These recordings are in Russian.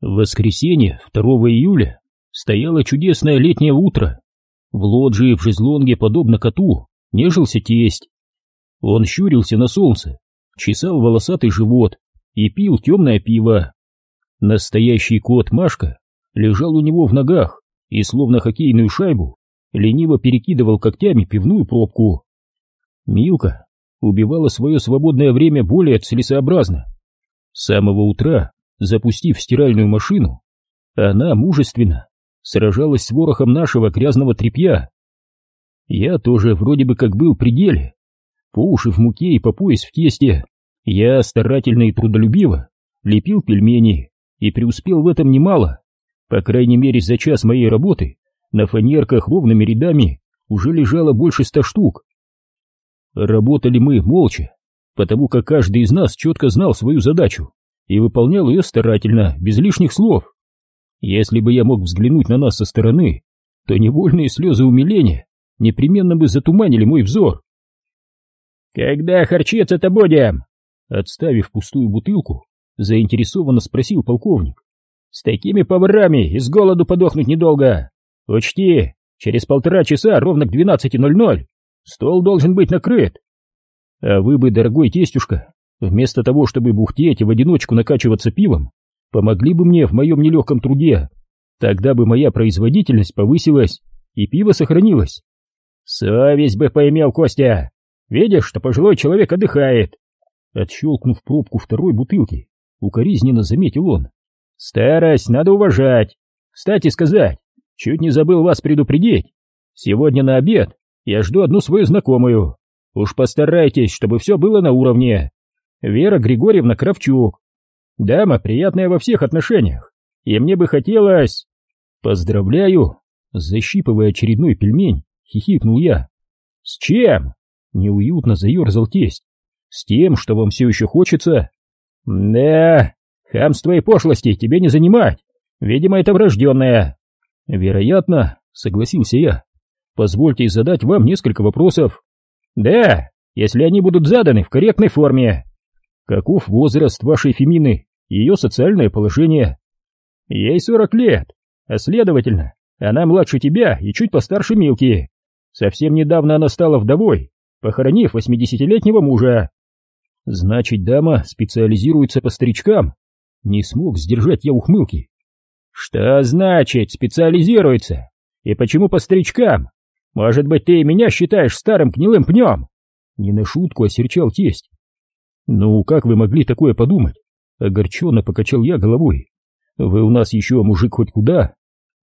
В воскресенье, 2 июля, стояло чудесное летнее утро. В лоджии в жезлонге, подобно коту, нежился тесть. Он щурился на солнце, чесал волосатый живот и пил темное пиво. Настоящий кот Машка лежал у него в ногах и, словно хоккейную шайбу, лениво перекидывал когтями пивную пробку. Милка убивала свое свободное время более целесообразно. С самого утра запустив стиральную машину, она мужественно сражалась с ворохом нашего грязного тряпья. Я тоже вроде бы как был при деле. По уши в муке и по пояс в тесте. Я старательно и трудолюбиво лепил пельмени и преуспел в этом немало. По крайней мере, за час моей работы на фанерках ровными рядами уже лежало больше ста штук. Работали мы молча, потому как каждый из нас четко знал свою задачу и выполнял ее старательно, без лишних слов. Если бы я мог взглянуть на нас со стороны, то невольные слезы умиления непременно бы затуманили мой взор. «Когда харчиться-то будем?» Отставив пустую бутылку, заинтересованно спросил полковник. «С такими поварами из голоду подохнуть недолго. Учти, через полтора часа ровно к 12.00 стол должен быть накрыт». «А вы бы, дорогой тестюшка, Вместо того, чтобы бухтеть и в одиночку накачиваться пивом, помогли бы мне в моем нелегком труде. Тогда бы моя производительность повысилась, и пиво сохранилось. Совесть бы поимел, Костя. Видишь, что пожилой человек отдыхает. Отщелкнув пробку второй бутылки, укоризненно заметил он. Старость надо уважать. Кстати сказать, чуть не забыл вас предупредить. Сегодня на обед я жду одну свою знакомую. Уж постарайтесь, чтобы все было на уровне. Вера Григорьевна Кравчук. Дама приятная во всех отношениях, и мне бы хотелось... Поздравляю! Защипывая очередной пельмень, хихикнул я. С чем? Неуютно заерзал тесть. С тем, что вам все еще хочется? Да, хамство и пошлости тебе не занимать. Видимо, это врожденное. Вероятно, согласился я. Позвольте задать вам несколько вопросов. Да, если они будут заданы в корректной форме. Каков возраст вашей Фемины и ее социальное положение? Ей сорок лет, а следовательно, она младше тебя и чуть постарше Милки. Совсем недавно она стала вдовой, похоронив восьмидесятилетнего мужа. Значит, дама специализируется по старичкам? Не смог сдержать я ухмылки. Что значит специализируется? И почему по старичкам? Может быть, ты и меня считаешь старым гнилым пнем? Не на шутку осерчал тесть. «Ну, как вы могли такое подумать?» Огорченно покачал я головой. «Вы у нас еще мужик хоть куда?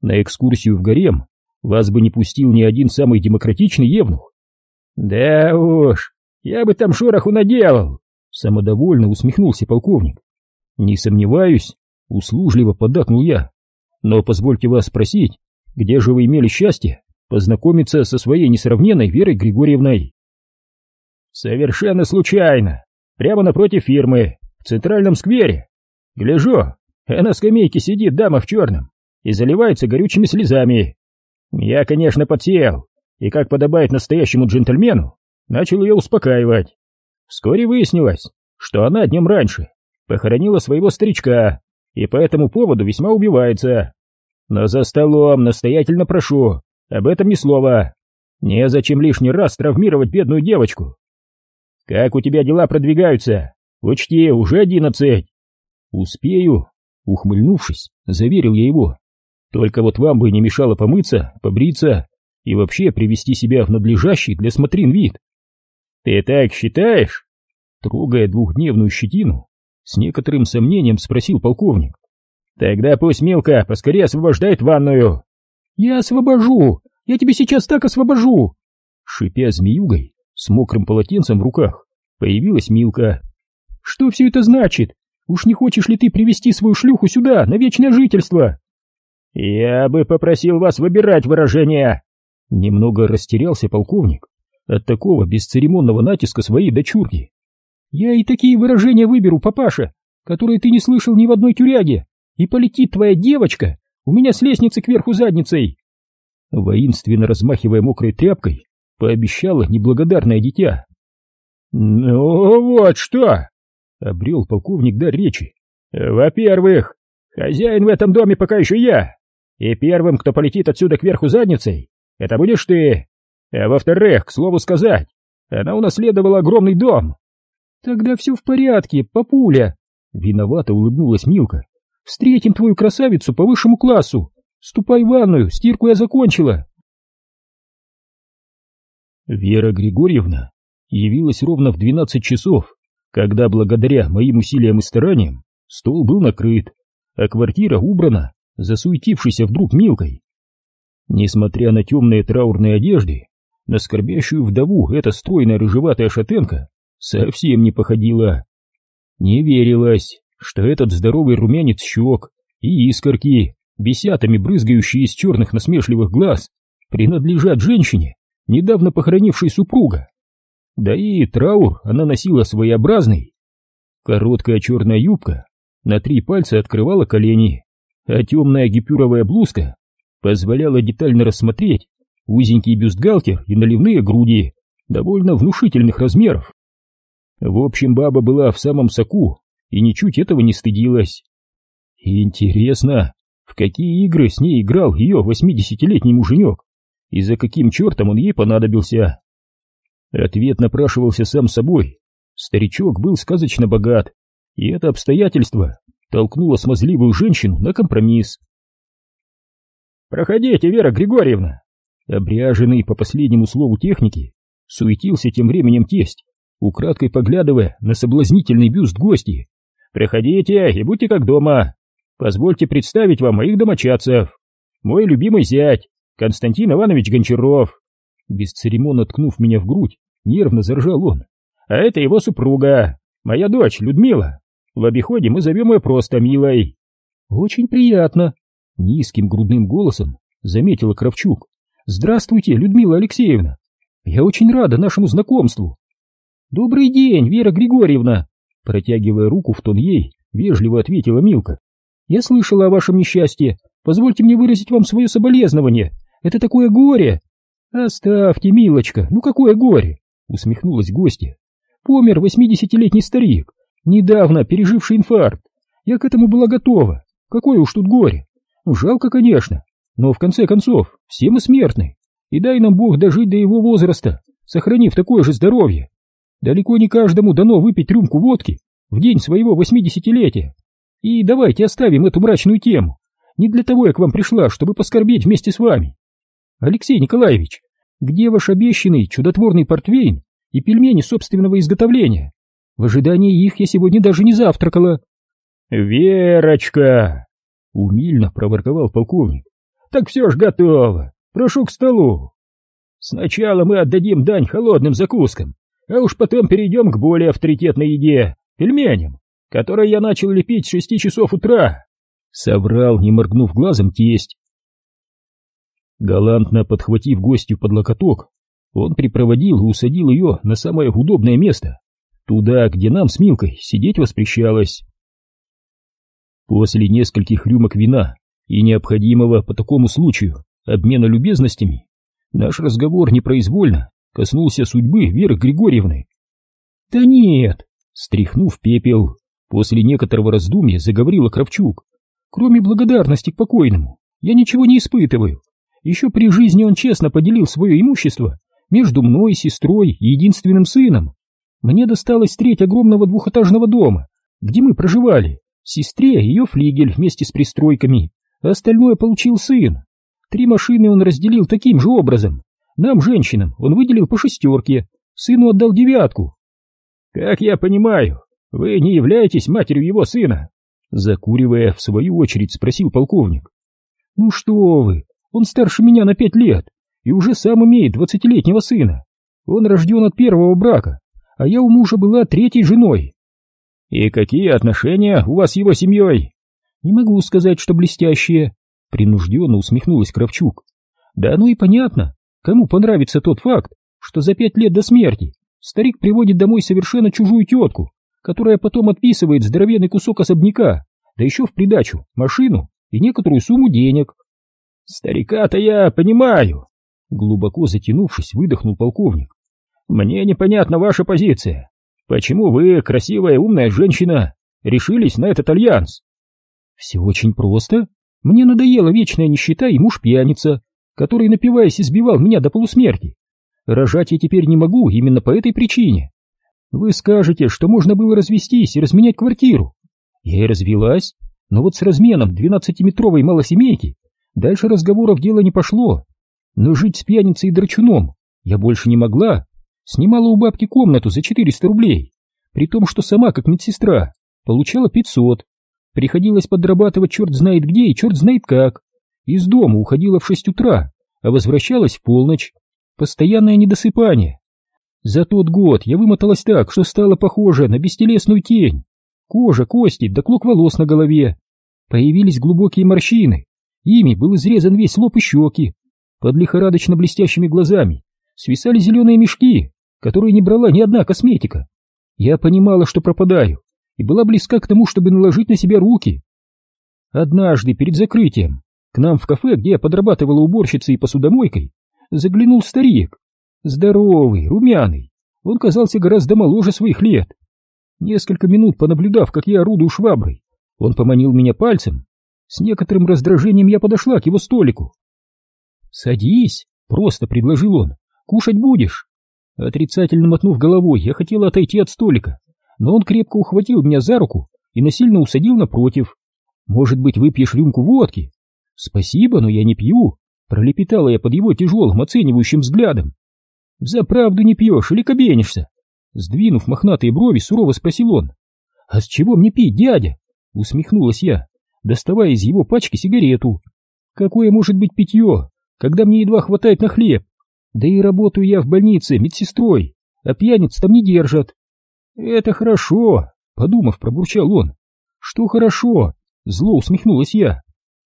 На экскурсию в гарем вас бы не пустил ни один самый демократичный евнух». «Да уж, я бы там шороху наделал!» Самодовольно усмехнулся полковник. «Не сомневаюсь», — услужливо поддакнул я. «Но позвольте вас спросить, где же вы имели счастье познакомиться со своей несравненной Верой Григорьевной?» «Совершенно случайно!» Прямо напротив фирмы, в центральном сквере. Гляжу, а на скамейке сидит дама в черном и заливается горючими слезами. Я, конечно, подсел, и, как подобает настоящему джентльмену, начал ее успокаивать. Вскоре выяснилось, что она днем раньше похоронила своего старичка, и по этому поводу весьма убивается. Но за столом настоятельно прошу, об этом ни слова. Незачем лишний раз травмировать бедную девочку. Как у тебя дела продвигаются? Учти, уже одиннадцать. Успею, ухмыльнувшись, заверил я его. Только вот вам бы не мешало помыться, побриться и вообще привести себя в надлежащий для смотрин вид. Ты так считаешь? Трогая двухдневную щетину, с некоторым сомнением спросил полковник. Тогда пусть Милка поскорее освобождает ванную. Я освобожу, я тебе сейчас так освобожу. Шипя змеюгой, с мокрым полотенцем в руках появилась Милка. «Что все это значит? Уж не хочешь ли ты привести свою шлюху сюда, на вечное жительство?» «Я бы попросил вас выбирать выражения!» Немного растерялся полковник от такого бесцеремонного натиска своей дочурки. «Я и такие выражения выберу, папаша, которые ты не слышал ни в одной тюряге, и полетит твоя девочка у меня с лестницы кверху задницей!» Воинственно размахивая мокрой тряпкой, пообещало неблагодарное дитя. «Ну вот что!» — обрел полковник дар речи. «Во-первых, Хозяин в этом доме пока еще я. И первым, кто полетит отсюда кверху задницей, это будешь ты. А во-вторых, к слову сказать, она унаследовала огромный дом. Тогда все в порядке, папуля. Виновато улыбнулась Милка. Встретим твою красавицу по высшему классу. Ступай в ванную, стирку я закончила. Вера Григорьевна явилась ровно в двенадцать часов, когда благодаря моим усилиям и стараниям стол был накрыт, а квартира убрана, засуетившейся вдруг Милкой. Несмотря на темные траурные одежды, на скорбящую вдову эта стройная рыжеватая шатенка совсем не походила. Не верилось, что этот здоровый румянец щек и искорки, бесятами брызгающие из черных насмешливых глаз, принадлежат женщине, недавно похоронившей супруга. Да и траур она носила своеобразный. Короткая черная юбка на три пальца открывала колени, а темная гипюровая блузка позволяла детально рассмотреть узенький бюстгальтер и наливные груди довольно внушительных размеров. В общем, баба была в самом соку и ничуть этого не стыдилась. Интересно, в какие игры с ней играл ее восьмидесятилетний муженек, и за каким чертом он ей понадобился? Ответ напрашивался сам собой. Старичок был сказочно богат, и это обстоятельство толкнуло смазливую женщину на компромисс. «Проходите, Вера Григорьевна!» Обряженный по последнему слову техники, суетился тем временем тесть, украдкой поглядывая на соблазнительный бюст гости. «Приходите и будьте как дома. Позвольте представить вам моих домочадцев. Мой любимый зять, Константин Иванович Гончаров». Бесцеремонно ткнув меня в грудь, нервно заржал он. «А это его супруга, моя дочь Людмила. В обиходе мы зовем ее просто Милой». «Очень приятно», — низким грудным голосом заметила Кравчук. «Здравствуйте, Людмила Алексеевна. Я очень рада нашему знакомству». «Добрый день, Вера Григорьевна!» Протягивая руку в тон ей, вежливо ответила Милка. «Я слышала о вашем несчастье. Позвольте мне выразить вам свое соболезнование. Это такое горе!» «Оставьте, милочка, ну какое горе!» Усмехнулась гостья. «Помер восьмидесятилетний старик, недавно переживший инфаркт. Я к этому была готова. Какое уж тут горе. Жалко, конечно, но в конце концов, все мы смертны, и дай нам Бог дожить до его возраста, сохранив такое же здоровье. Далеко не каждому дано выпить рюмку водки в день своего восьмидесятилетия. И давайте оставим эту мрачную тему. Не для того я к вам пришла, чтобы поскорбеть вместе с вами. Алексей Николаевич, где ваш обещанный чудотворный портвейн и пельмени собственного изготовления? В ожидании их я сегодня даже не завтракала. Верочка! Умильно проворковал полковник. Так все ж готово. Прошу к столу. Сначала мы отдадим дань холодным закускам, а уж потом перейдем к более авторитетной еде, пельменям, которые я начал лепить с шести часов утра. Соврал, не моргнув глазом, тесть. Галантно подхватив гостью под локоток, он припроводил и усадил ее на самое удобное место, туда, где нам с Милкой сидеть воспрещалось. После нескольких рюмок вина и необходимого по такому случаю обмена любезностями, наш разговор непроизвольно коснулся судьбы Веры Григорьевны. «Да нет!» — стряхнув пепел, после некоторого раздумья заговорила Кравчук. «Кроме благодарности к покойному, я ничего не испытываю. Еще при жизни он честно поделил свое имущество между мной, сестрой и единственным сыном. Мне досталась треть огромного двухэтажного дома, где мы проживали, сестре ее флигель вместе с пристройками, а остальное получил сын. Три машины он разделил таким же образом. Нам, женщинам, он выделил по шестерке, сыну отдал девятку. Как я понимаю, вы не являетесь матерью его сына? Закуривая, в свою очередь, спросил полковник. Ну что вы, он старше меня на пять лет и уже сам имеет двадцатилетнего сына. Он рожден от первого брака, а я у мужа была третьей женой. И какие отношения у вас с его семьей? Не могу сказать, что блестящие. Принужденно усмехнулась Кравчук. Да ну и понятно, кому понравится тот факт, что за пять лет до смерти старик приводит домой совершенно чужую тетку, которая потом отписывает здоровенный кусок особняка, да еще в придачу машину и некоторую сумму денег. Старика-то я понимаю, глубоко затянувшись, выдохнул полковник. Мне непонятна ваша позиция. Почему вы, красивая умная женщина, решились на этот альянс? Все очень просто. Мне надоела вечная нищета и муж-пьяница, который, напиваясь, избивал меня до полусмерти. Рожать я теперь не могу именно по этой причине. Вы скажете, что можно было развестись и разменять квартиру. Я и развелась, но вот с разменом двенадцатиметровой малосемейки дальше разговоров дело не пошло. Но жить с пьяницей и драчуном я больше не могла. Снимала у бабки комнату за 400 рублей, при том, что сама, как медсестра, получала 500. Приходилось подрабатывать черт знает где и черт знает как. Из дома уходила в 6 утра, а возвращалась в полночь. Постоянное недосыпание. За тот год я вымоталась так, что стала похожа на бестелесную тень. Кожа, кости, да клок волос на голове. Появились глубокие морщины. Ими был изрезан весь лоб и щеки. Под лихорадочно блестящими глазами свисали зеленые мешки, которые не брала ни одна косметика. Я понимала, что пропадаю, и была близка к тому, чтобы наложить на себя руки. Однажды, перед закрытием, к нам в кафе, где я подрабатывала уборщицей и посудомойкой, заглянул старик. Здоровый, румяный. Он казался гораздо моложе своих лет. Несколько минут понаблюдав, как я орудую шваброй, он поманил меня пальцем. С некоторым раздражением я подошла к его столику. «Садись», — просто предложил он, — «кушать будешь». Отрицательно мотнув головой, я хотела отойти от столика, но он крепко ухватил меня за руку и насильно усадил напротив. «Может быть, выпьешь рюмку водки?» «Спасибо, но я не пью», — пролепетала я под его тяжелым оценивающим взглядом. «За правду не пьешь или кабенишься?» Сдвинув мохнатые брови, сурово спросил он. «А с чего мне пить, дядя?» — усмехнулась я, доставая из его пачки сигарету. «Какое может быть питье, когда мне едва хватает на хлеб? Да и работаю я в больнице медсестрой, а пьяниц там не держат». «Это хорошо», — подумав, пробурчал он. «Что хорошо?» — зло усмехнулась я.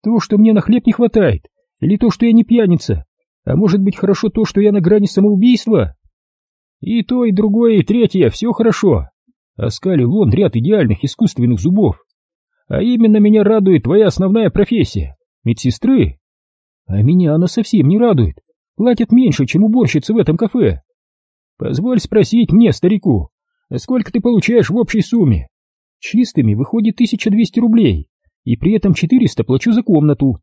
То, что мне на хлеб не хватает, или то, что я не пьяница, а может быть хорошо то, что я на грани самоубийства? И то, и другое, и третье, все хорошо. Оскалил он ряд идеальных искусственных зубов. А именно меня радует твоя основная профессия — медсестры. А меня она совсем не радует. Платят меньше, чем уборщицы в этом кафе. Позволь спросить мне, старику, а сколько ты получаешь в общей сумме? Чистыми выходит 1200 рублей и при этом 400 плачу за комнату.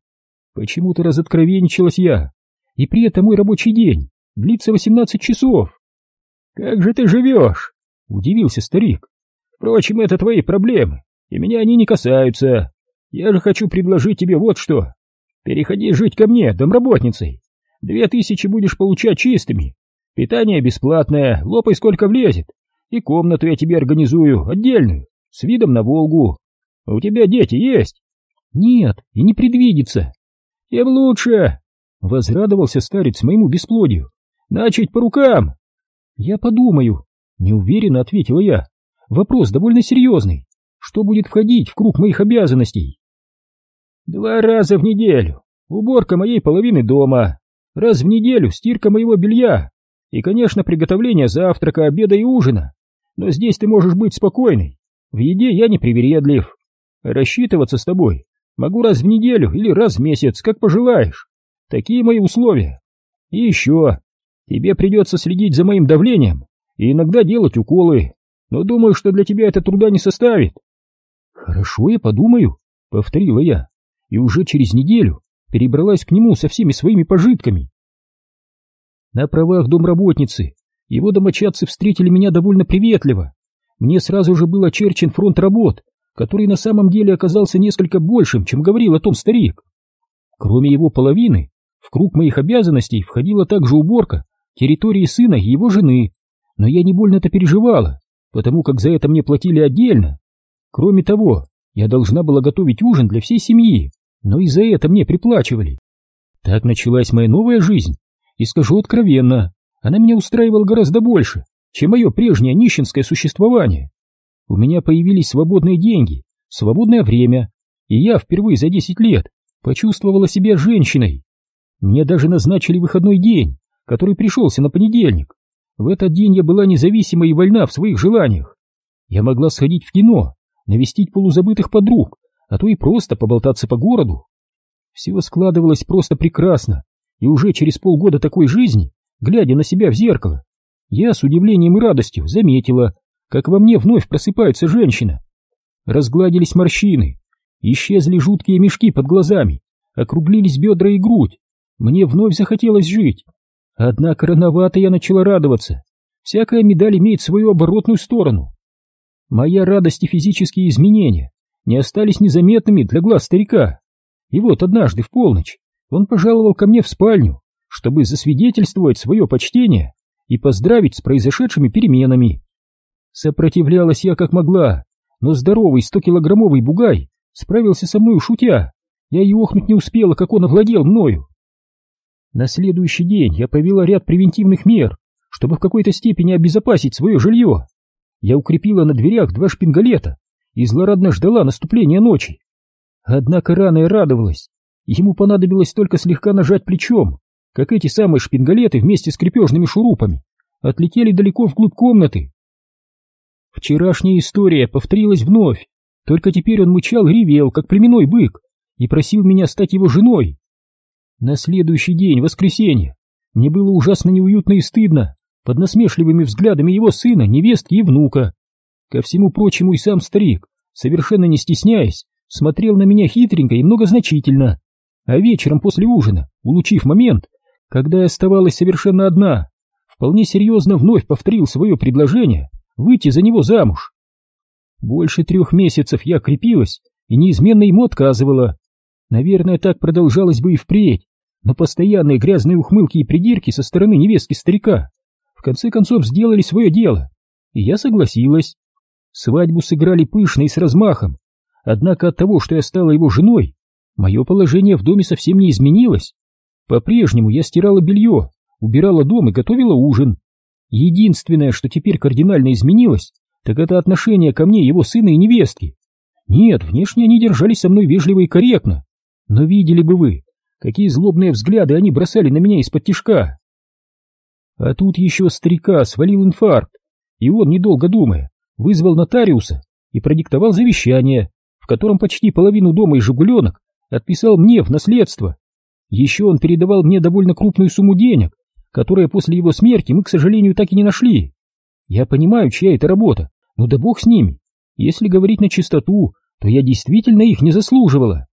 Почему-то разоткровенничалась я, и при этом мой рабочий день длится 18 часов. Как же ты живешь? Удивился старик. Впрочем, это твои проблемы, и меня они не касаются. Я же хочу предложить тебе вот что. Переходи жить ко мне, домработницей. Две тысячи будешь получать чистыми. Питание бесплатное, лопай сколько влезет. И комнату я тебе организую, отдельную, с видом на Волгу. У тебя дети есть? Нет, и не предвидится. Тем лучше. Возрадовался старец моему бесплодию. Начать по рукам. Я подумаю. Неуверенно ответила я. Вопрос довольно серьезный. Что будет входить в круг моих обязанностей? Два раза в неделю. Уборка моей половины дома. Раз в неделю стирка моего белья. И, конечно, приготовление завтрака, обеда и ужина. Но здесь ты можешь быть спокойной. В еде я не привередлив. Рассчитываться с тобой могу раз в неделю или раз в месяц, как пожелаешь. Такие мои условия. И еще, тебе придется следить за моим давлением и иногда делать уколы, но думаю, что для тебя это труда не составит. Хорошо, я подумаю, повторила я, и уже через неделю перебралась к нему со всеми своими пожитками. На правах домработницы его домочадцы встретили меня довольно приветливо. Мне сразу же был очерчен фронт работ, который на самом деле оказался несколько большим, чем говорил о том старик. Кроме его половины, в круг моих обязанностей входила также уборка территории сына и его жены, но я не больно это переживала, потому как за это мне платили отдельно. Кроме того, я должна была готовить ужин для всей семьи, но и за это мне приплачивали. Так началась моя новая жизнь, и скажу откровенно, она меня устраивала гораздо больше, чем мое прежнее нищенское существование. У меня появились свободные деньги, свободное время, и я впервые за 10 лет почувствовала себя женщиной. Мне даже назначили выходной день, который пришелся на понедельник. В этот день я была независима и вольна в своих желаниях. Я могла сходить в кино, навестить полузабытых подруг, а то и просто поболтаться по городу. Все складывалось просто прекрасно, и уже через полгода такой жизни, глядя на себя в зеркало, я с удивлением и радостью заметила, как во мне вновь просыпается женщина. Разгладились морщины, Исчезли жуткие мешки под глазами, округлились бедра и грудь. Мне вновь захотелось жить. Однако рановато я начала радоваться. Всякая медаль имеет свою оборотную сторону. Моя радость и физические изменения не остались незаметными для глаз старика. И вот однажды в полночь он пожаловал ко мне в спальню, чтобы засвидетельствовать свое почтение и поздравить с произошедшими переменами. Сопротивлялась я как могла, но здоровый стокилограммовый бугай справился со мной шутя. Я и охнуть не успела, как он овладел мною. На следующий день я провела ряд превентивных мер, чтобы в какой-то степени обезопасить свое жилье. Я укрепила на дверях два шпингалета и злорадно ждала наступления ночи. Однако рано и радовалась. Ему понадобилось только слегка нажать плечом, как эти самые шпингалеты вместе с крепежными шурупами отлетели далеко вглубь комнаты. Вчерашняя история повторилась вновь, только теперь он мычал и ревел, как племенной бык, и просил меня стать его женой. На следующий день, воскресенье, мне было ужасно неуютно и стыдно под насмешливыми взглядами его сына, невестки и внука. Ко всему прочему и сам старик, совершенно не стесняясь, смотрел на меня хитренько и многозначительно. А вечером после ужина, улучив момент, когда я оставалась совершенно одна, вполне серьезно вновь повторил свое предложение выйти за него замуж. Больше трех месяцев я крепилась и неизменно ему отказывала. Наверное, так продолжалось бы и впредь, но постоянные грязные ухмылки и придирки со стороны невестки старика в конце концов сделали свое дело, и я согласилась. Свадьбу сыграли пышно и с размахом, однако от того, что я стала его женой, мое положение в доме совсем не изменилось. По-прежнему я стирала белье, убирала дом и готовила ужин. Единственное, что теперь кардинально изменилось, так это отношение ко мне его сына и невестки. Нет, внешне они держались со мной вежливо и корректно, но видели бы вы, какие злобные взгляды они бросали на меня из-под тишка. А тут еще старика свалил инфаркт, и он, недолго думая, вызвал нотариуса и продиктовал завещание, в котором почти половину дома и «Жигуленок» отписал мне в наследство. Еще он передавал мне довольно крупную сумму денег, которые после его смерти мы, к сожалению, так и не нашли. Я понимаю, чья это работа, но да бог с ними. Если говорить на чистоту, то я действительно их не заслуживала.